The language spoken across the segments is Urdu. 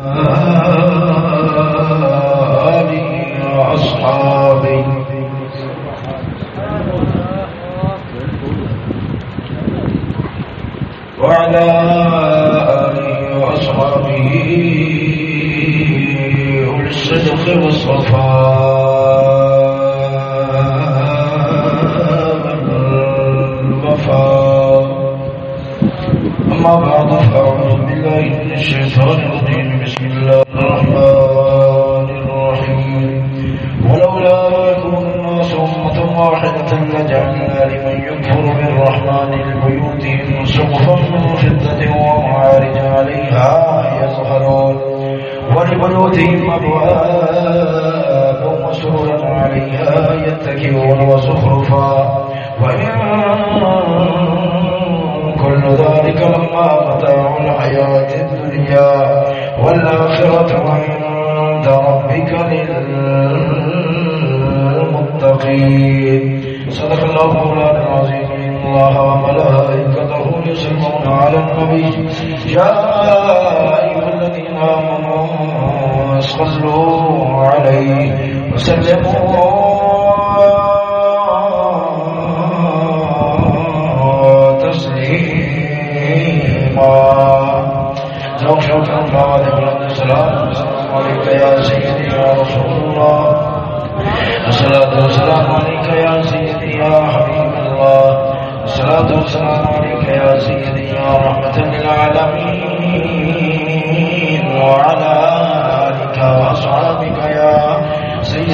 آمين. وأصحاب بيوتهم أبواب وسررا عليها يتكئون وزخرفا وإن كل ذلك لما متاع الحياة الدنيا والآخرة عند ربك للمتقين. صدق الله مولانا العظيم الله وملائكته يصلون على النبي يا صلوا عليه وسلموا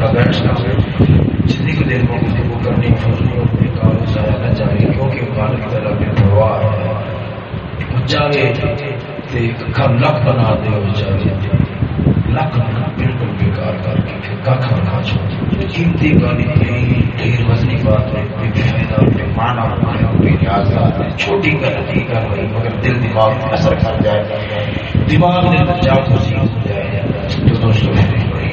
کا بیٹھنا جتنی کی دیر میں گفتگو کرنی فضول اپنے کام ضائع نہ جائے کیونکہ کال کی طرح کے پرواہ ہے۔ جاگے کھا لک بنا دے، وہ جاگے لک بنا بالکل بےکار کر کے کھ بنا چھوڑ۔ قیمتی گالی یہی ڈھیر وزنی بات ہے، بے فائدہ، بے مانا ہمارے بے نیاز ہے۔ چھوٹی غلطی کر رہی مگر دل دماغ اثر کر جائے۔ دماغ میں جاگ مصیب ہو جائے۔ جو دوستوں میں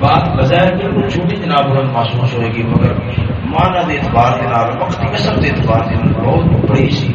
بات بظاہر بالکل چھوٹی جناب محسوس ہوئے گی مگر مانا دے اعتبار کے نام وقت قسم کے اعتبار کے نال بہت بڑی سی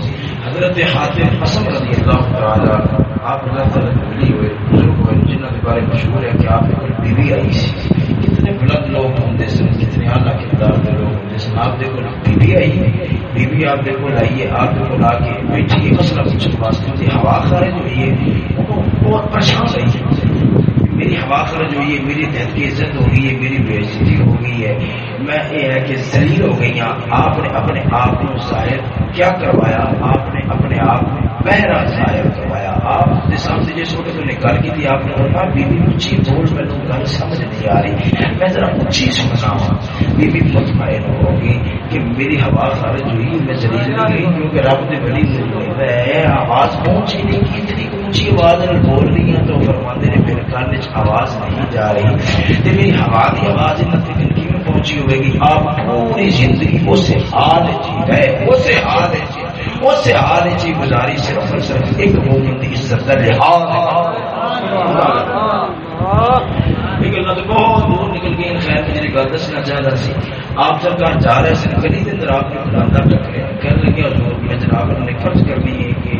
حضرت حاتم قسم رضی اللہ تعالی آپ اللہ تعالیٰ ملی ہوئے، بزرگ ہوئے جنہوں کے بارے مشہور ہے کہ آپ کی بیوی آئی سی۔ کتنے بلند لوگ ہوتے سن، کتنے اعلیٰ کردار کے لوگ ہوتے سن۔ آپ دیکھو نا بیوی آئی ہے، بیوی آپ دیکھو لائیے آپ کو لا کے بیٹھی مسئلہ پوچھنے واسطے ہوا خارج ہوئی ہے، وہ بہت پریشان رہی ہے۔ میری حوافر ہوئی ہے میری دہت کی عزت ہو گئی ہے، میری بےزتی ہو گئی ہے۔ میں یہ ہے کہ ذلیل ہو گئی ہاں۔ آپ نے اپنے آپ کو ظاہر کیا کروایا؟ آپ نے اپنے آپ کو پہرا ظاہر کروایا تو نکال کی تھی، آپ نے بولا بیوی اونچی بول، میں تو گل سمجھ نہیں آ رہی۔ میں ذرا اونچی سمجھا ہوں بیوی مطمئن ہوگی کہ میری ہوا خارج ہوئی، میں زلیل نہیں گئی، کیونکہ رب نے بڑی ضرورت ہے، آواز اونچی نہیں کی، اتنی اونچی آواز بول رہی ہیں تو فرماتے ہیں میرے کان آواز نہیں جا رہی۔ تو میری ہوا کی آواز پہنچی ہوئے گی؟ آپ پوری زندگی اسے ہاتھ جی رہے، اسے ہاتھ جی اس حال چی گزاری صرف صرف ایک مومن کی عزت کا لحاظ بہت دور نکل گئی خیر میری گل دسنا چاہ رہا سی۔ آپ سرکار جا رہے سن گلی کے اندر آپ نے کہنے لگے حضور میں جناب نے فرض کرنی ہے کہ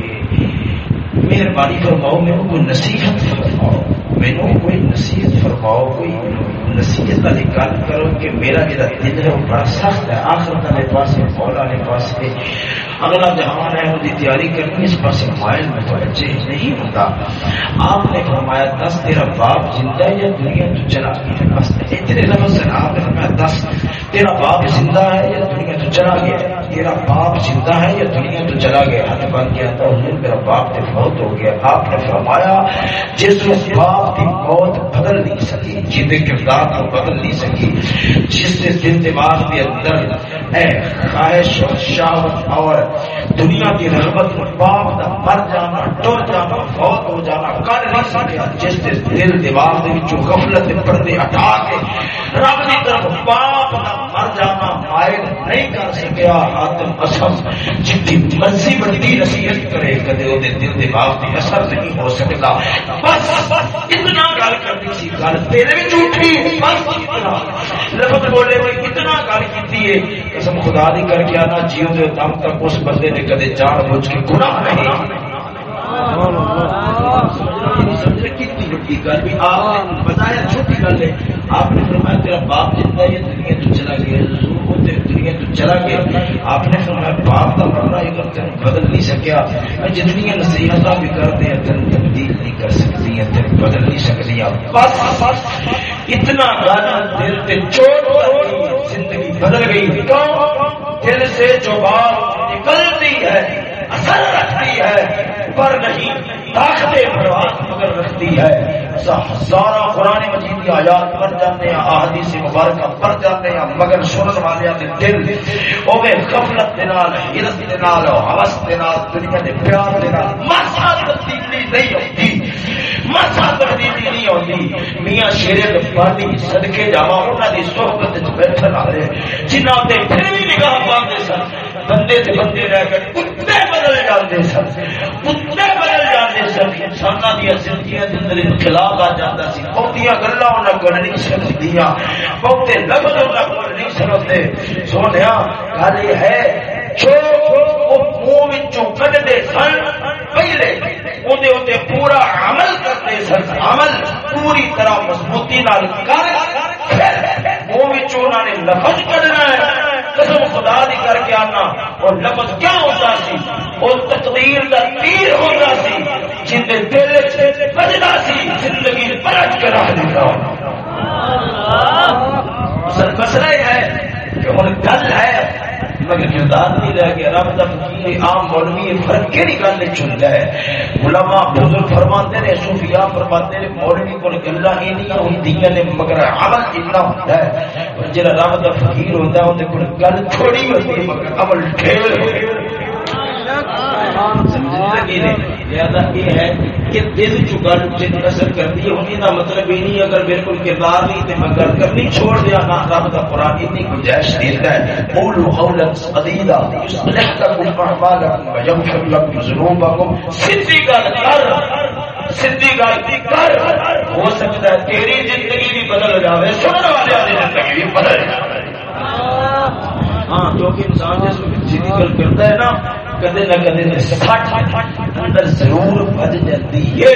مہربانی فرماؤ میرے کوئی نصیحت فرماؤ۔ میرے کوئی نصیحت فرماؤ کوئی نصیحت والی گل کرو کہ میرا جا دل ہے وہ بڑا سخت ہے آخر والے پاس مولا والے پاس اگلا جہان ہے وہ تیاری کرنی اس پاس مائل میں توجہ نہیں ہوتا آپ نے فرمایا دس تیرا باپ زندہ ہے یا دنیا تو چلا گیا اتنے لفظ سے آپ نے فرمایا دس تیرا باپ زندہ ہے یا دنیا تو چلا گیا تیرا باپ زندہ ہے یا دنیا تو چلا گیا؟ ہاتھ بن گیا تو حضور میرا باپ تو بہت ہو گیا۔ آپ نے فرمایا، جس باپ کی موت بدل نہیں سکی جن کردار کو بدل نہیں سکی، جس نے دل دماغ کے اندر اے خواہش اور شاوت اور دنیا کی رغبت باپ کا مر جانا، ٹر جانا، فوت ہو جانا کر نہیں سکیا جس نے دل دماغ کے غفلت پردے ہٹا کے رب کی طرف باپ کا نہیں کر سکیا آدم قسم، جتنی مرضی بڑی نصیحت کرے، کدے وہ دل دماغ کی اثر نہیں ہو سکتا۔ بس، اتنا گل کرنی سی، گل تیرے بھی جھوٹھی بس اتنا۔ لفظ بولے ہوئے، اتنا گل کی ہے۔ قسم خدا دی کر کے آنا، جیو دے دم تک اس بندے نے کدے جان بوجھ کے گناہ نہیں۔ کی گل بھی آپ نے بتایا، چھوٹی گل ہے۔ آپ نے فرمایا، تیرا باپ زندہ ہے، دنیا تو چلا گیا دنیا تو چلا گیا۔ آپ نے فرمایا، باپ کا مرنا اگر تین بدل نہیں سکیا، میں جتنی نصیحت بھی کرتے ہیں تین تبدیل نہیں کر سکتی ہیں تین بدل نہیں سکتی بس بس، اتنا گانا دل سے چوٹ زندگی بدل گئی۔ کیوں؟ دل سے جو بات نکلتی ہے، اثر رکھتی ہے پر نہیں۔ طاقت پرواز مگر رکھتی ہے۔ ہزارہ قرآن مجید کی آیات پڑھ جاتے ہیں، احادیث مبارکہ پڑھ جاتے ہیں، مگر سنن والے دے دل، او میں غفلت دے نال، حیرت دے نال ہوس دے نال، دنیا دے پیار دے نال مسا تبدیلی نہیں ہوتی۔ مسا تبدیلی نہیں ہوتی۔ میاں شیر بانی صدقے جاواں، انہاں دی صحبت وچ بیٹھن والے، جنہاں تے پھر بھی نگاہ پاندے سن، بندے سے بندے رہ گئے کتے بدل جاتے سن۔ کتے بدل سن انسان اندر انقلاب آ سی۔ نہیں بہتے لفظ نہیں سونے گل یہ ہے، جو منہ سن، پہلے پورا عمل کرتے سن۔ عمل پوری طرح مضبوطی نال کر منہ نے لفظ کھنا ہے۔ قسم خدا دی کر کے آنا اور لفظ کیا ہوتا سی؟ اور تقدیر کا تیر ہوتا سی جن کے دل بجنا سی زندگی پلٹ کے رکھ دیتا مسئلہ یہ ہے کہ ہوں گل ہے مگر کردار نہیں رہ گیا، رب کا فقیر عام مولوی فرق گل چنتا ہے علماء بزرگ فرماتے نے، صوفیاء فرماتے نے، مولوی کو گلا ہوندیاں نے مگر عمل اتنا ہوتا ہے۔ جڑا رب کا فقیر ہوتا ہے اون گل تھوڑی ہوتی ہے، مگر عمل ڈھیر ہوتا ہے۔ مطلب یہ نہیں اگر میرے کو کردار نہیں تو کرنی چھوڑ دیا نہ رب کا قرآن اتنی گنجائش دیتا ہے۔ قولوا قولا سديدا لكم اعمالكم ويغفر لكم ذنوبكم سیدھی گل کر سیدھی گل کر۔ ہو سکتا ہے تیری زندگی بھی بدل سننے والے کی زندگی بھی بدل ہاں کیونکہ انسان جس سیدھی گل کرتا ہے نا کدے نہ کدے سٹ اندر ضرور بج جاتی ہے۔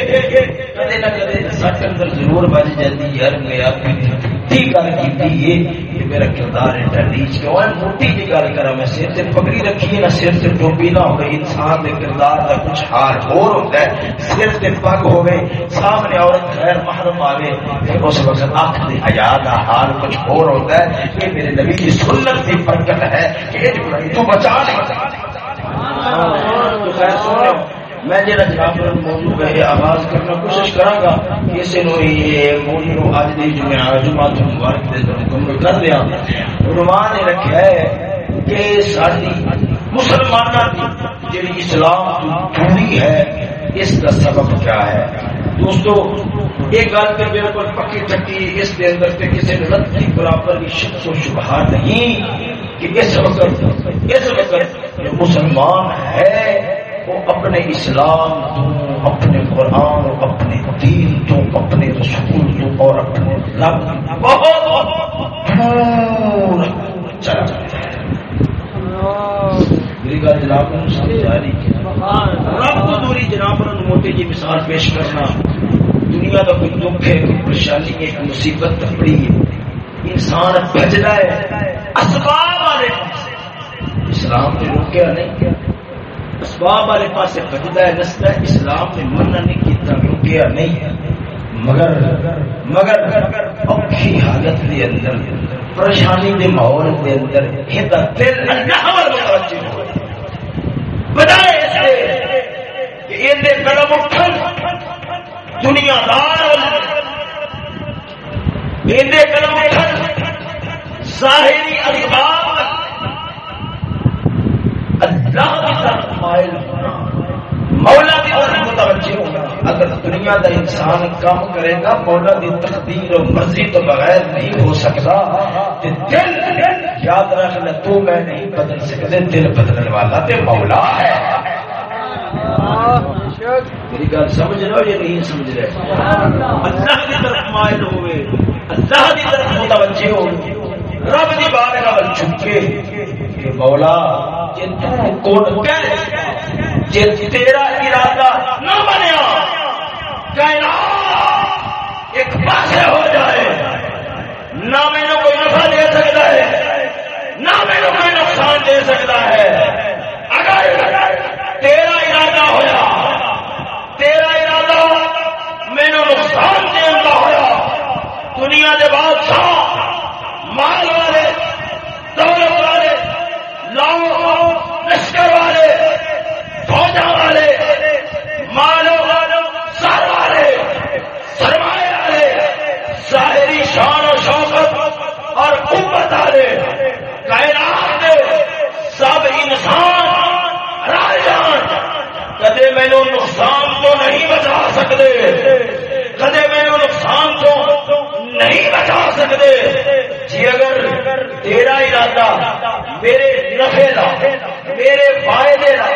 کدے نہ کدے سٹ اندر ضرور بج جاتی ہے۔ یار میں آپ کی گل کی کہ میرا کردار ہے ٹریچ کے اور موٹی کی گل کرا میں سر سے پگڑی رکھی ہے، نہ سر سے ٹوپی نہ ہو انسان کے کردار کا کچھ حال اور ہوتا ہے۔ سر سے پگ ہو گئے سامنے عورت غیر محرم آوے اس وقت آنکھ دی حیا کا حال کچھ اور ہوتا ہے۔ کہ میرے نبی کی سنت کی برکت ہے کہ تو بچا نہیں تو خیر سن میں جا جناب موضوع پہ آغاز کرنا کوشش کرا گا اسے نو یہ موضوع اج دی جمعہ جمعہ مبارک دے مکمل کر دیا۔ عنوان نے رکھا ہے کہ ساری مسلمانوں کی جڑی اسلام دوری ہے، اس کا سبب کیا ہے؟ دوستو ایک گل تو بالکل پکی چکی اس کے اندر کسی رت کی برابر بھی شک و شبہ نہیں۔ کہ اس وقت اس وقت جو مسلمان ہے وہ اپنے اسلام تو اپنے قرآن اپنے دین تو اپنے رسول تو اور اپنے رب بہت دور چلا جاتا ہے۔ میری گل جناب رب تو دوری جناب موٹی جی مثال پیش کرنا۔ دنیا کا کوئی دکھ ہے کوئی پریشانی ہے کوئی مصیبت پڑی ہے۔ انسان بجنا ہے، اسباب والے اسلام نے روکیا نہیں۔ کیا اسباب والے پاس بجتا ہے نستا ہے اسلام نے منع نہیں کیتا رکیا نہیں۔ مگر مگر اوکھی حالت دے اندر، پریشانی دے ماحول دے اندر ہدا دل اللہ ول متوجہ ہو بدائے اس سے کہ یہ قدم اٹھن، دنیا دار ظاہری اللہ کی طرف مائل ہونا، مولا کی طرف متوجہ ہونا۔ اگر دنیا کا انسان کام کرے گا، مولا کی تقدیر اور مرضی تو بغیر نہیں ہو سکتا۔ دل، یاد رکھنا تو میں نہیں بدل سکتے، دل بدلنے والا تے مولا ہے۔ میری گل سمجھ رہے ہو یا نہیں سمجھ رہے؟ اللہ کی طرف مائل ہوئے، اللہ کی طرف متوجہ ہوئے۔ رب کی بات کا چکے کہ مولا تیرا ارادہ نہ بنیا ایک پاس ہو جائے۔ نہ میرے کوئی نفع دے سکتا ہے، نہ میرے کوئی نقصان دے سکتا ہے۔ اگر تیرا ارادہ ہوا ارادہ میرے نقصان دینا ہوا دنیا کے بادشاہ مال والے دولت والے لاؤ لشکر والے فوجا والے مالو سر والے سرمایہ والے ظاہری شان و شوقت اور قوت والے کائنات دے سب انسان راجان کدے مینو نقصان تو نہیں بچا سکتے کدے مینو نقصان تو نہیں بچا سکتے جی اگر تیرا ارادہ میرے نفے کا میرے فائدے کا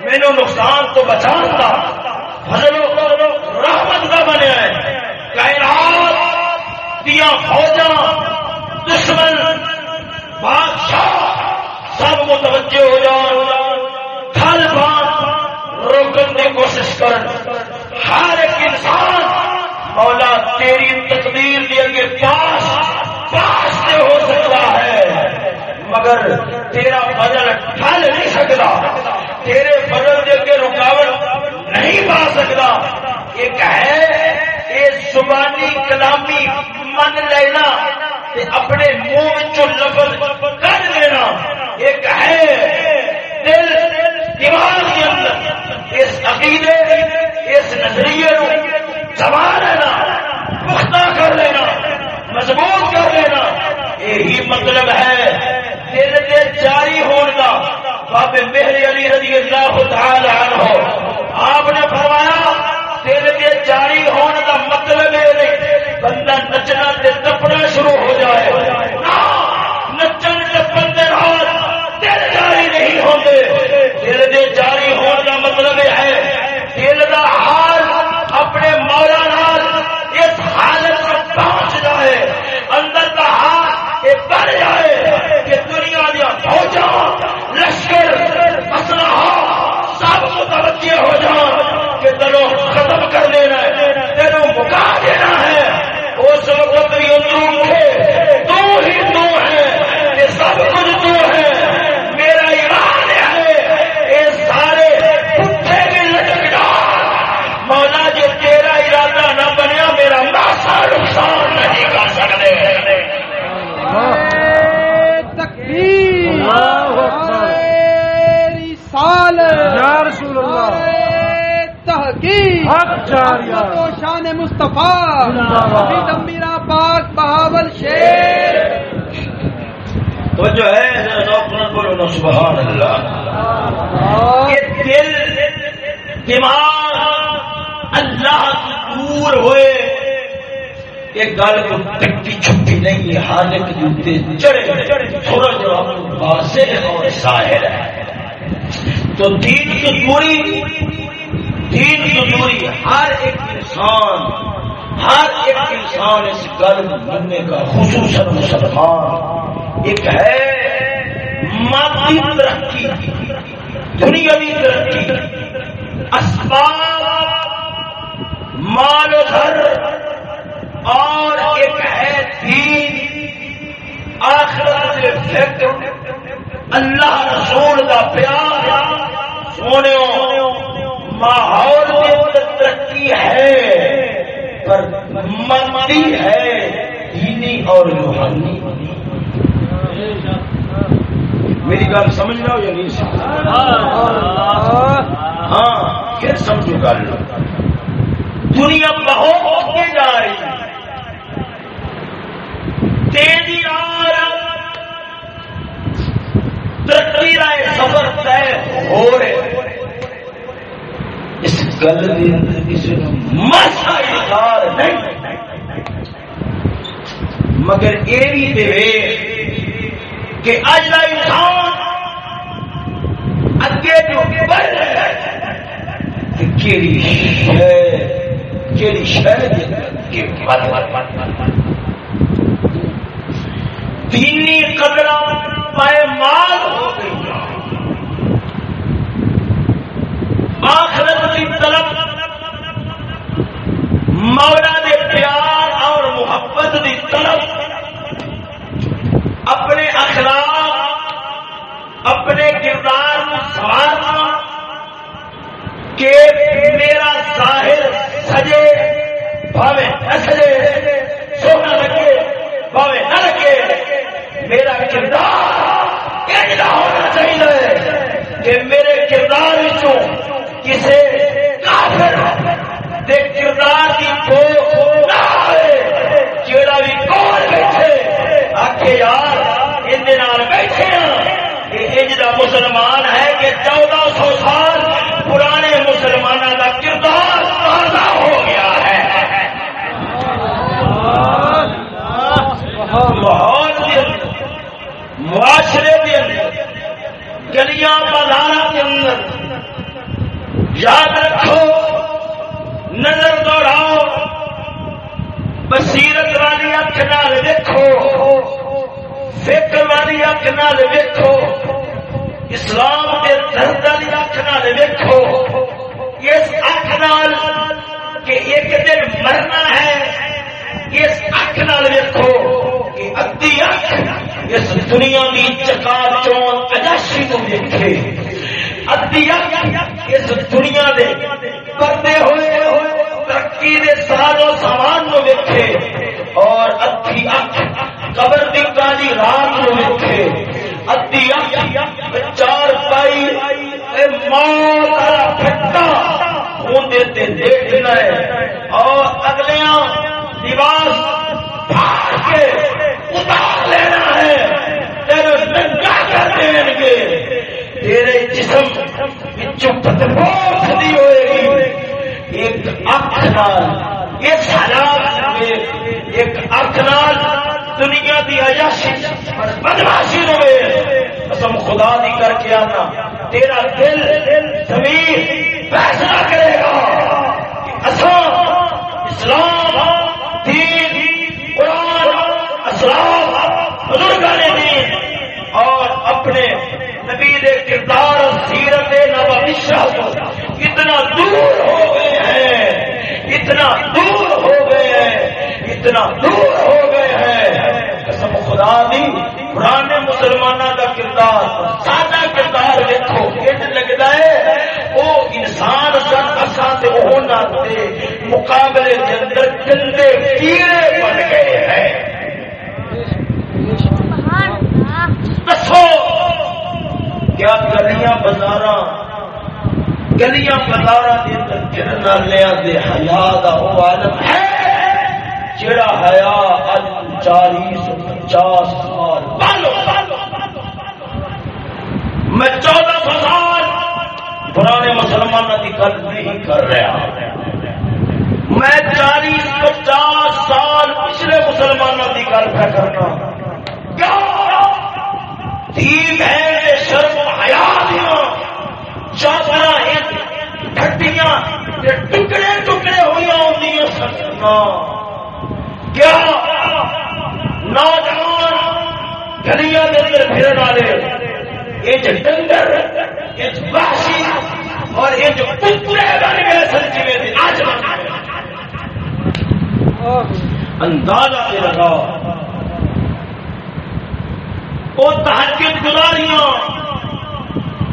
مینو تو بچاؤں گا۔ نہیں ہر ایک جوتے چڑھے، سورج واضح اور ظاہر ہے۔ تو دین کی دوری، دین کی دوری، ہر ایک انسان، ہر ایک انسان اس گل بننے کا، خصوصاً مسلمان، ایک ہے مادی ترقی، دنیاوی ترقی، اسباب مال و گھر اور ایک ہے دین آخرت فکر اللہ رسول کا پیار سونے ماحول ترقی ہے پر مندی ہے دینی اور روحانی میری گل سمجھ رہا ہو یا نہیں سمجھ ہاں پھر دنیا بہت ہوتے جا رہی تیزی ترقی رائے سفر طے ہو رہے اس گل کے اندر کسی نے مسا انکار نہیں مگر یہ بھی دے کہ اج کا انسان اگے جو بڑھ رہا ہے کیڑی شہ کیڑی شہ دینی قدر پائمال ہو گئی آخرت کی طرف مولا دے پیار اور محبت کی طرف اپنے اخلاق اپنے کردار کو سوارنا کہ میرا ظاہر سجے بھاوے نہ سجے سونا لگے بھاوے نہ لگے میرا کردار ایسا ہونا چاہیے کہ میرے کردار کسی کافر دے کردار کی کو جڑا بھی کون بیٹھے آخ یار اندر بیٹھے ہاں مسلمان ہے کہ چودہ سو سال پرانے مسلمانوں کا کردار تازہ ہو گیا ہے ماحول معاشرے کے اندر گلیاں بازار کے اندر یاد رکھو نظر دوڑاؤ بصیرت والی اک نال دیکھو فکر والی اک نال دیکھو اسلام کے درد والی اک نال دیکھو اس اک نال کہ ایک دن مرنا ہے اس اک نال دیکھو کہ ادی اک اس دنیا کی چکا چون اجاشی کو دیکھے ادی اک اس دنیا دے کرتے ہوئے ترقی دے سارا سامان نو ویکھے اور ادھی اک قبر دی کالی رات نو ویکھے، ادھی چار پائی، اے موت پھٹا تے دیکھنا ہے۔ اور اگلیاں لباس پھاڑ کے اتار لینا ہے۔ تیرے ننگا کر دیں گے۔ تیرے جسم وچوں بدبو کھدی ہوئے گی۔ ایک اکھ نال اس حالات میں، ایک اکھ نال دنیا دی عیاشی بدماشی ہوئے قسم خدا دی کر کے آنا۔ تیرا دل زمین فیصلہ کرے گا۔ اسلام اسلام، دین، قرآن، اسلام، بزرگان دین اور اپنے نبی کردار اور سیرت نبا اتنا دور ہو گئے ہیں۔ اتنا دور ہو گئے ہیں۔ اتنا دور ہو گئے ہیں۔ خدا دی پرانے مسلمانوں کا کردار سادہ کردار دیکھو کچھ لگتا ہے؟ وہ انسان سن اصل ہونا مقابلے کے اندر گندے کیڑے بن گئے ہیں۔ دسو، کیا گلیاں بازار گلیاں بازار کے اندر جرنالیا دے حیا دا وہ عالم ہے؟ جڑا حیا اج چالیس پچاس سال میں چودہ سو پرانے مسلمانوں کی گل نہیں کر رہا۔ میں چالیس پچاس سال پچھلے مسلمانوں کی گل پہ کرنا تین ہے شرم حیا دیا چادر ٹھٹیاں ٹکڑے ٹکڑے ہوئی آدی کیا نوجوان گلیاں اندر پھرن والے یہ ڈنگر وحشی اور یہ کترے بن گئے سر جی اندازہ دے لگا وہ تحقیق گزاریاں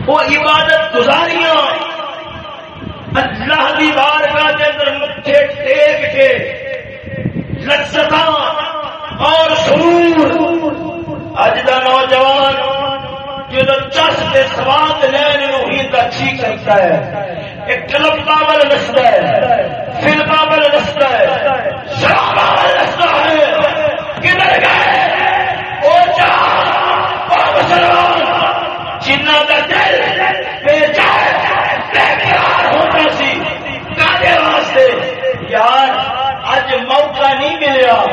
وہ عبادت گزاریاں، اللہ دی بارگاہ کے اندر مٹھے ٹیک کے لذت اور سرور۔ اج کا نوجوان جدو چس کے سواد لین ہی اچھی جی کرتا ہے، ایک کلب بابل نستا ہے، فلم بابل نستا ہے، شراب بابل نستا ہے۔ کدھر گئے؟ وہ جنہ کا دل بے چار ہوتا سی واسطے۔ یار، اج موقع نہیں ملیا۔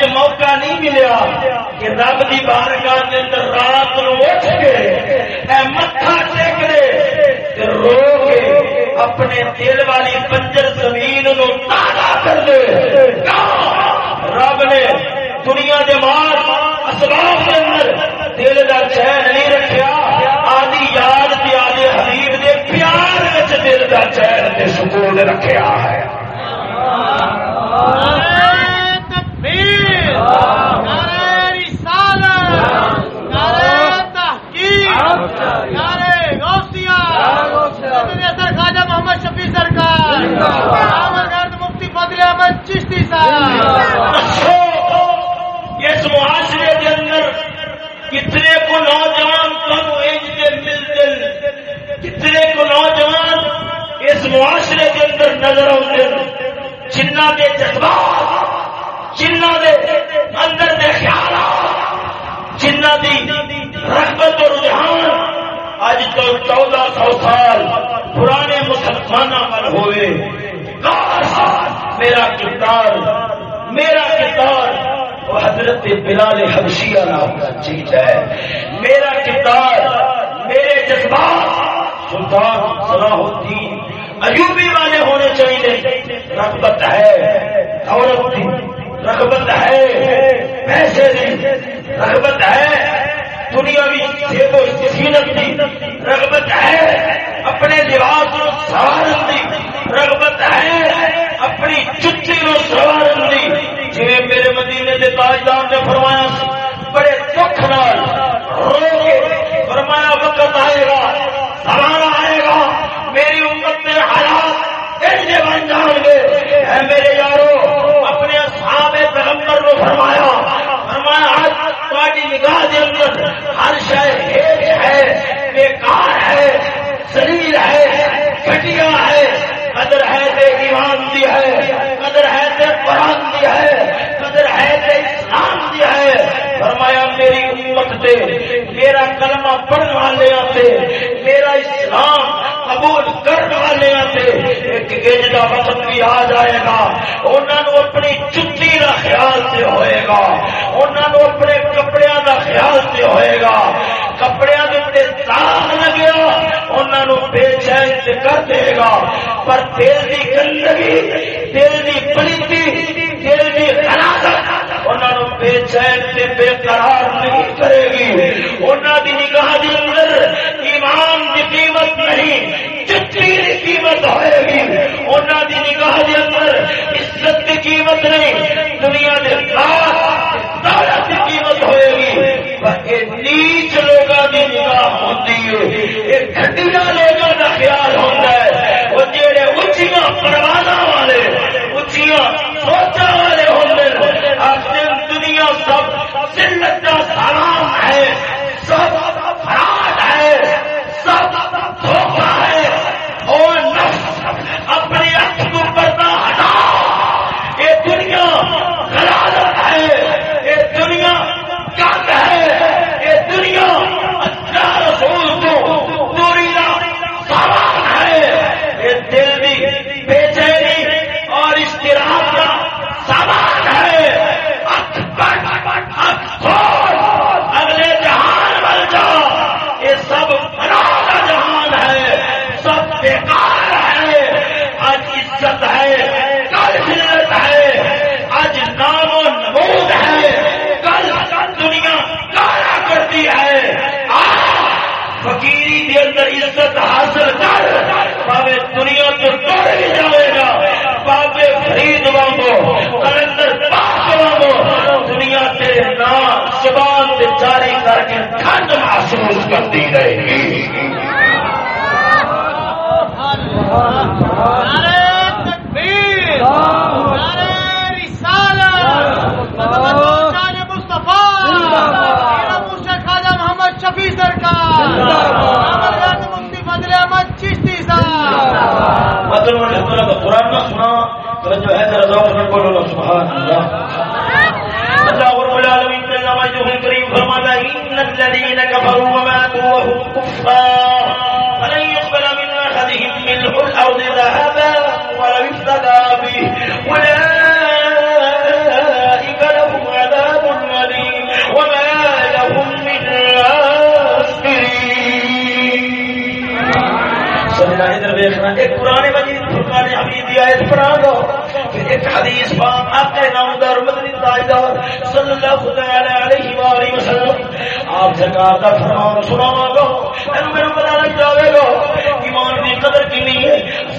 اج موقع نہیں ملیا کہ رب کی بارگاہ کے اندر رات نو اٹھ کے متھا ٹیک دے رو کے اپنے دل والی بنجر زمین نو تازہ کر دے۔ رب نے دنیا کے مار اسباب کے اندر دل کا چین نہیں رکھا آدھی یاد تے آدھے حبیب دے پیار دل کا چین تے سکون رکھا ہے۔ خواجہ محمد شفیع سرکار مفتی فضل احمد چشتی صاحب۔ اس معاشرے کے اندر کتنے کو نوجوان کم ایج کے ملتے کتنے کو نوجوان اس معاشرے کے اندر نظر آتے جنہ کے جذبات جنہ کے اندر کے خیالات جنہ کی رغبت اور رجحان اج تو چودہ سو سال پرانے مسلمانوں پر ہوئے۔ میرا کردار میرا کردار۔ وہ حضرت بلال حبشیہ نام کا چیز ہے۔ میرا کردار، میرے جذبات۔ سلطان صلاح الدین ایوبی والے ہونے چاہیے۔ رغبت ہے عورت رغبت ہے۔ پیسے نہیں، رغبت ہے۔ دنیا بھی سینت کی رغبت ہے۔ اپنے لباس کو سوارن کی رغبت ہے۔ اپنی چٹی کو سوارن کی۔ جی میرے مدینے کے تاجدار نے فرمایا، بڑے دکھ نال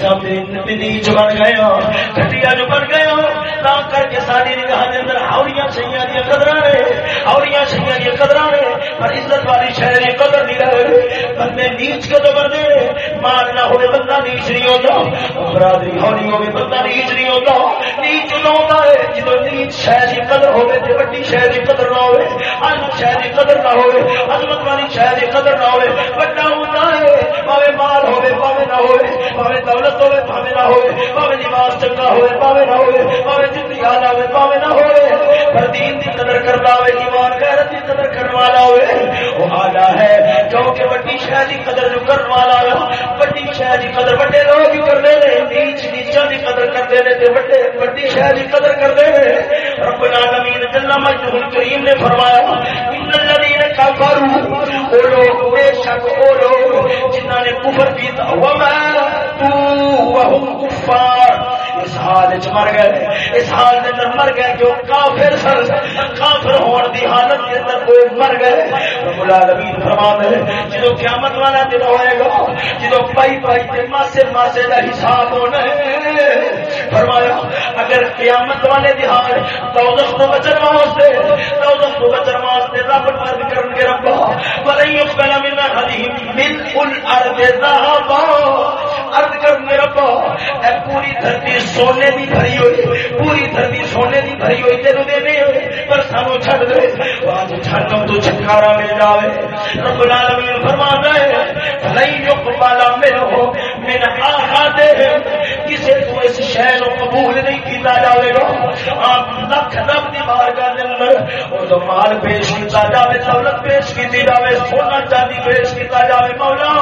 سب نیچ بن گئے ہاں گھٹیا جو بن گئے تا کر کے ساری نگاہ اندر نے نے، پر عزت والی شہر قدر نہیں رہے بندے نیچ ہوئے بندہ نیچ نہیں ہوتا، برادری ہونی ہوئے بندہ نیچ نہیں ہوتا، نیچ نہ ہوتا ہے؟ جدو نیچ شہر کی قدر ہوئے شہر کی قدر نہ ہوئے عظمت شہر کی قدر نہ ہوئے، عظمت والی شہر کی قدر نہ ہوئے بڑا ہوتا ہے، پاوے مال ہوئے، پاوے نہ ہوئے، پاوے دولت ہوئے پاوے نہ ہوئے چنگا نہ ہوئے پاوے نہ پر دین دی قدر ایمان غیرت دی قدر والا ہے کیونکہ قدر جو والا ہے قدر بڑے لوگ ہی نیچ نیچا قدر تے بڑے قدر رب العالمین جل مجدہ الکریم نے فرمایا ان الذين كفروا او لوگ بے شک او لوگ جنہاں نے کفر کیتا وما تو وهم كفار اس حال چ مر گئے. اس حال کے اندر مر گئے جو کافر سر کافر ہون دی حالت کے اندر وہ مر گئے. رب العالمین فرماتے ہیں، جدو قیامت والا دن ہوئے گا، جدو پائی پائی تے ماسے ماسے دا حساب ہونا ہے۔ فرمایا، اگر قیامت والے دہاڑ دوزخ کو بچن واسطے، دوزخ کو بچن واسطے رب فرض کرن کے رب ولن يقبل من احدهم ملء الارض ذهبا۔ ارض کرنے ربا، اے پوری دھرتی سونے دی بھری ہوئی، پوری دھرتی سونے دی بھری ہوئی، تینوں دینے ہوئے، پر سانو چھڑ دے۔ آج چھڑم تو چھٹکارا مل جاوے۔ رب العالمین فرماتا ہے نہیں یقبل منه، من احدهم کسے تو اس شہر کو قبول نہیں لکھ رب دی بارگاہ دے اندر تو مال پیش کیتا جاوے دولت پیش کیتی جاوے سونا چاندی پیش کیتا جاوے مولا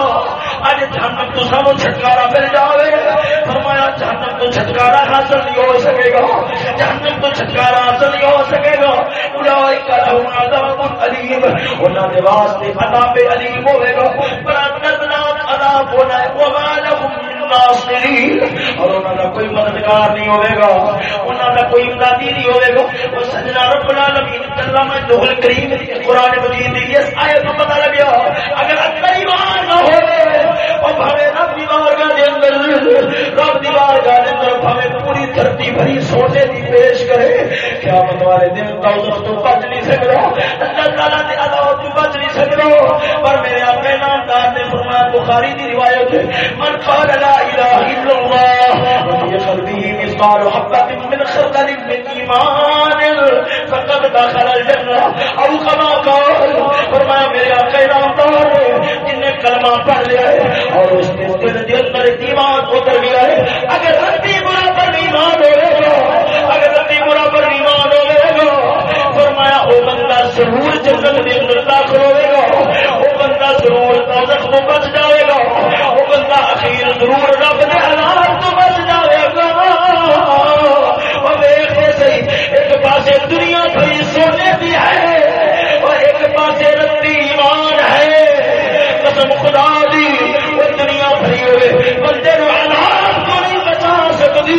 اج جہنم تو سب چھٹکارا مل جاوے فرمایا جہنم تو چھٹکارا حاصل نہیں ہو سکے گا جہنم تو چھٹکارا حاصل نہیں ہو سکے گا اولئک لهم عذاب علیم انہاں دے واسطے عذاب علیم ہوے گا پر عذاب ہونا ہے لهم اور کوئی مددگار نہیں ہوئے گا۔ کوئی امدادی نہیں ہوئے گا۔ وہ سجنا رب العالمین، اللہ میں دوہل کریم قرآن مجید دی اس آیت کو پتہ لگیا۔ اگر اندر ایمان نہ ہوئے بھاوے رب دے اندر، رب دے اندر بھاوے پوری دھرتی بھری سونے دی پیش کرے کیا والے دن دوزخ تو بچ نہیں سکتا اللہ تعالیٰ دے عذاب تو بچ نہیں پر میرے اپنے نام دار نے فرمایا بخاری دی روایت ہے، من قال لا الہ الا اللہ وفي قلبه مثقال حبة من خردل من ایمان، فقد دخل الجنہ او کما قال، فرمایا، میرے آقا نامدار جن نے کلمہ پڑھ لیا ہے، اور اس کے دل کے اندر ایمان اتر گیا ہے۔ اگر رتی برابر ایمان ہوئے گا، اگر رتی برابر ایمان ہوئے گا، فرمایا وہ بندہ ضرور جنت کے اندر داخل ہوئے ضرور دوزخ کو بچ جائے گا۔ وہ بندہ اخیر ضرور رب دے حالات تو بچ جائے گا۔ اور دیکھتے صحیح ایک پاسے دنیا تھوڑی سونے بھی ہے، اور ایک پاسے رتی ایمان ہے۔ قسم خدا دی، وہ دنیا بھری ہوئے، بندے حالات کو نہیں بچا سکتی۔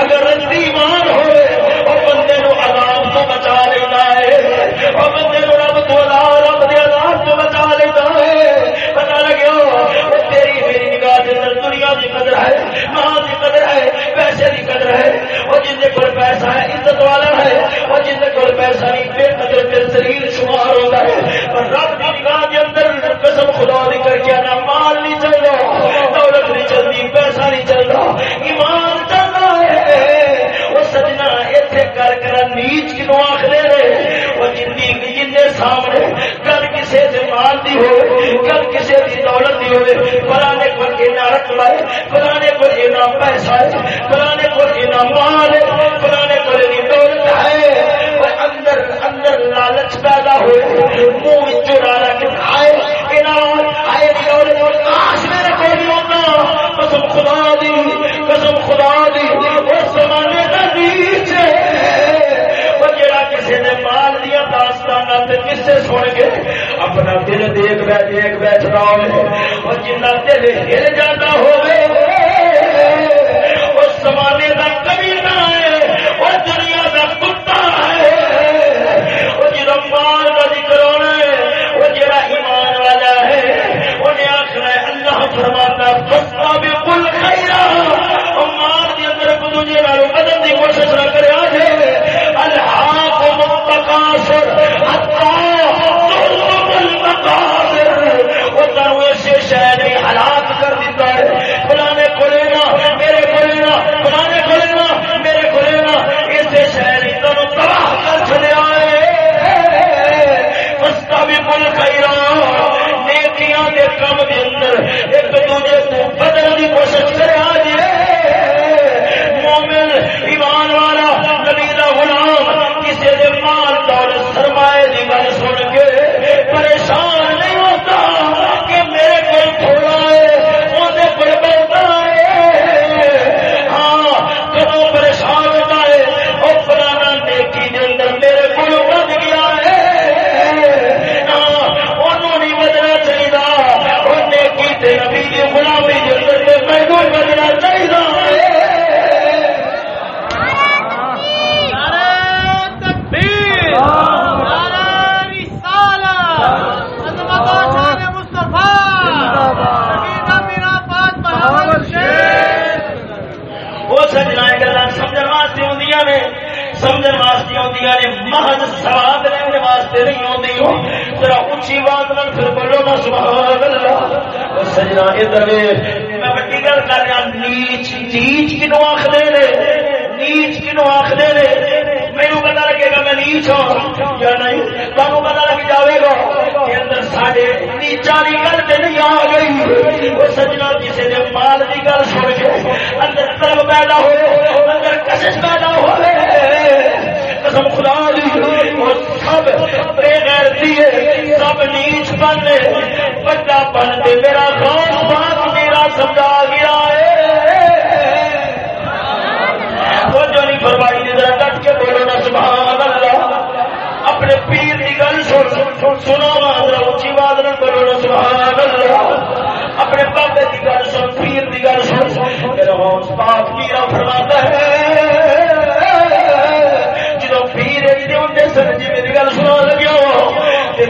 اگر رتی ایمان ہوئے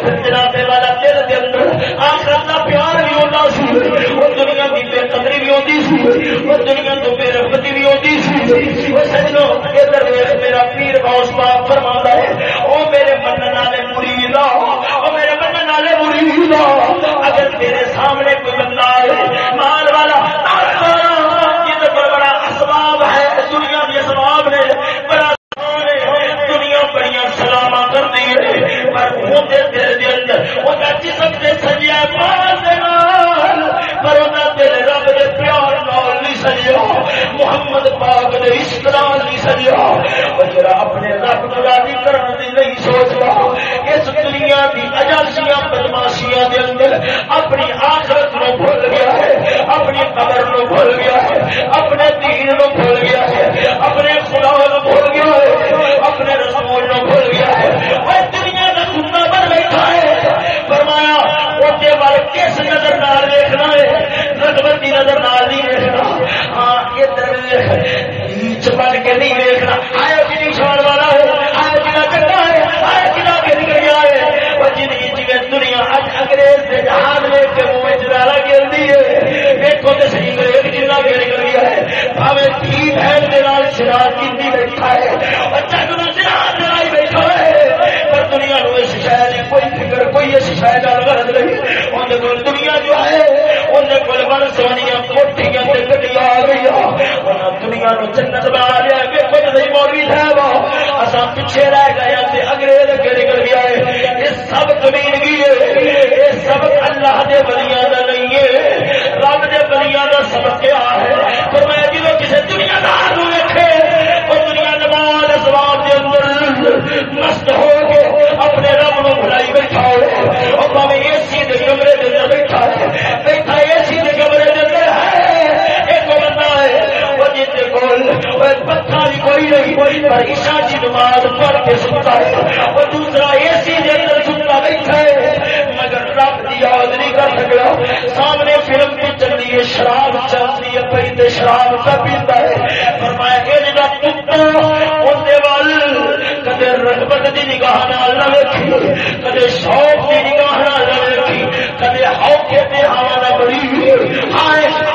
بھی میرا پیر ہے میرے میرے اگر تیرے سامنے کوئی بندہ آئے مال والا محمد پاک نے اس طرح نہیں سجا او اپنے رب کو راضی کرنے دی نہیں سوچدا، اس دنیا کی اجازیاں بدماشیاں دے اندر اپنی آخرت کو بھول گیا ہے، اپنی قبر کو بھول گیا ہے، اپنے دین کو بھول گیا ہے شراب کی بیٹھا ہے۔ دنیا کو اس شاید کوئی فکر، کوئی اس شاید غرض نہیں۔ ان دنیا جو ہے ان کو بڑ کوٹیاں تے آ گئی دنیا نو نہیں، کوئی پر عشاء نماز پڑھ کے ستا ہے اور دوسرا اے سی کے اندر ستا بیٹھا ہے۔ مگر رب کی یاد نہیں کر سکتا۔ سامنے فلم بھی چل ہے، شراب چل رہی ہے پی تے شراب کا پیتا ہے۔ فرمایا، اے جڑا کتا اندے وال، کدے رغبت دی نگاہ نال نہ ویکھی، کدے شوق دی نگاہ نال نہ ویکھی، کدے ہوکے دی ہوا نہ بڑی ہائے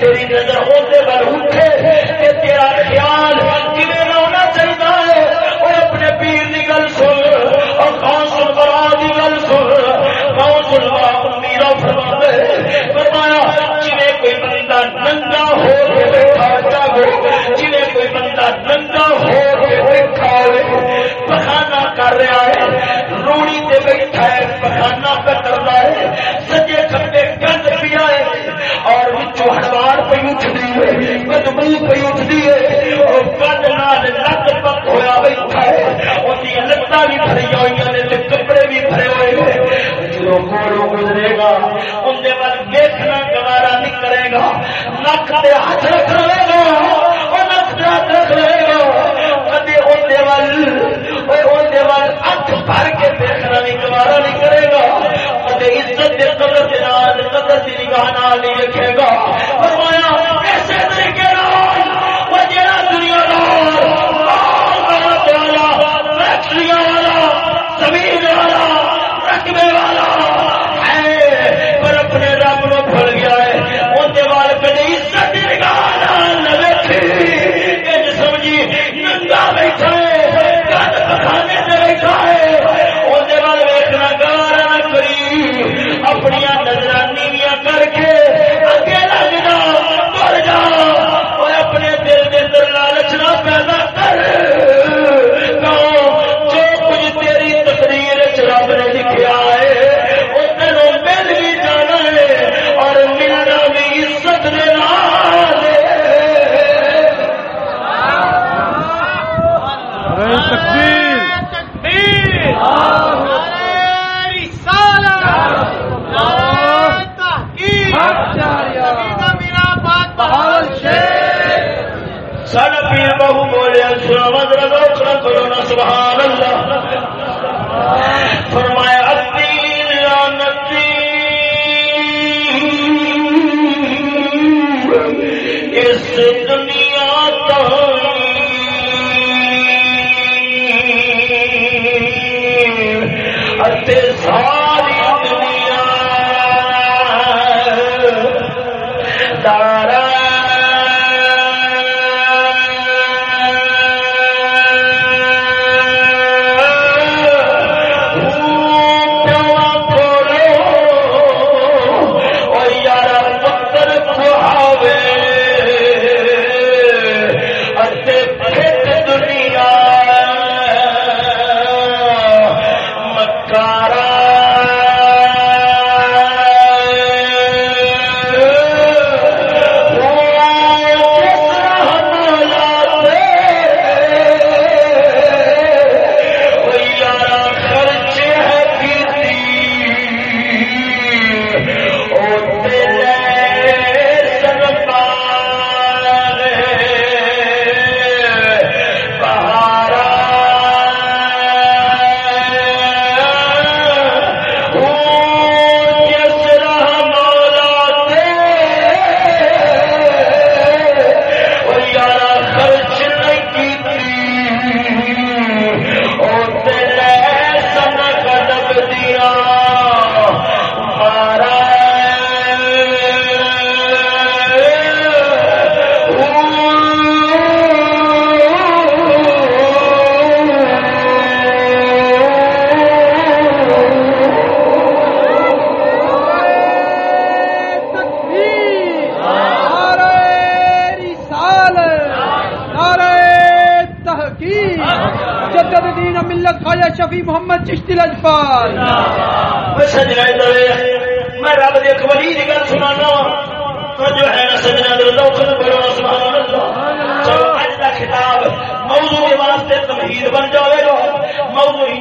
تیری نظر اندر اٹھے کہ دیکھنا گوارا نہیں کرے گا۔ نک دے ہاتھ رکھ لے گا وہ نک دے ہاتھ رکھ لے گا۔ اندر ول کے دیکھنا نہیں، گوارا نہیں کرے گا۔ عزت قدر نال، قدر نگاہ نہیں رکھے گا۔ فرمایا، ایسے سے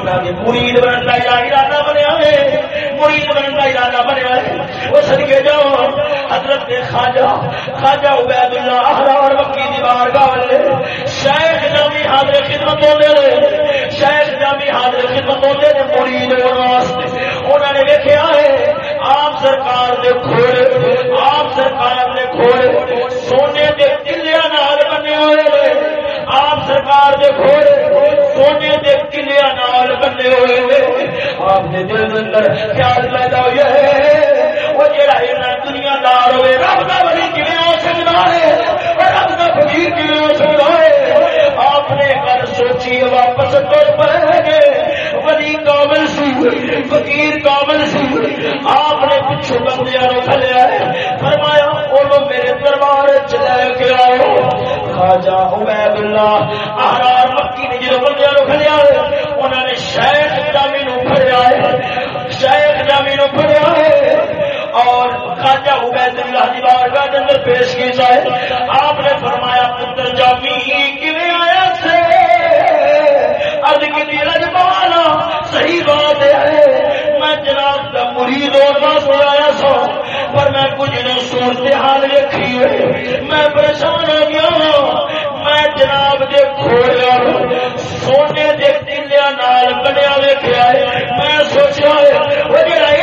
انہوں نے جی، مرید بننے کا ارادہ بنے ہوئے، مرید بننے کا ارادہ بنیا ہے وہ سدکے جاؤ حضرت خواجہ خواجہ عبید اللہ احرار وکی دی بارگاہ والے، شیخ جامی حاضر خدمت ہوندے نے شیخ جامی حاضر خدمت ہوندے نے مرید بننے واسطے۔ انہوں نے ویکھیا ہے، آپ سرکار دے کھوڑے آپ سرکار دے کھوڑے سونے دے قلعے نال بنے ہوئے، آپ سرکار دے کھوڑے سونے دے قلعے نال بنے ہوئے آپ نے دل اندر خیال پیدا ہوا ہے۔ وہ جڑا اینا دنیا دار ہوئے رب کا ولی کیویں ہو سکتا ہے؟ رب کا فقیر کیویں ہو سکتا ہے؟ آپ نے گل سوچی، واپس تر پے ولی کامل سی، فقیر کامل سی۔ آپ نے پچھو بندیاں نو کھلیا ہے فرمایا اونوں میرے دربار چ لے کے آؤ۔ خواجہ عبید اللہ احرار مکی نے جدو بندیاں نو کھلیا انہوں نے شیخ جامی نو پھڑیا ہے شیخ جامی نو پھڑیا ہے اور خواجہ عبید اللہ دی بارگاہ دے اندر پیش کی جائے۔ آپ نے فرمایا، پتر جامی کیویں آیا سے؟ ارد کی رجبانا صحیح بات ہے۔ میں جناب کا مرید اور واسطے آیا سو پر میں کچھ نے صورت حال دیکھی ہے میں پریشان ہو گیا ہوں ہے سوچا ہے۔ وہ جڑا